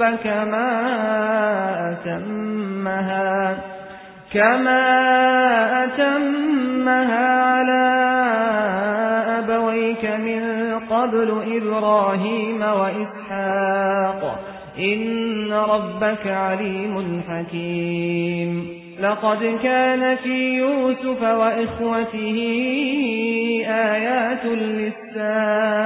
يعقوب كما أتمها كما أتمها على أبويك من قبل إبراهيم وإسحاق. إن ربك عليم حكيم. لقد كان في يوسف وإخوته آيات للسائلين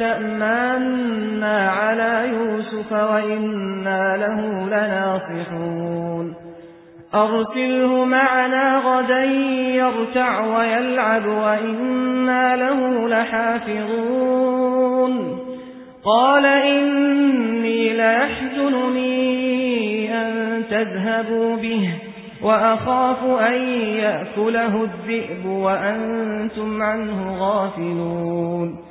تأمنا على يوسف وإنا له لناصحون. أرسله معنا غدا يرتع ويلعب وإنا له لحافظون. قال إني ليحزنني أن تذهبوا به وأخاف أن يأكله الذئب وأنتم عنه غافلون.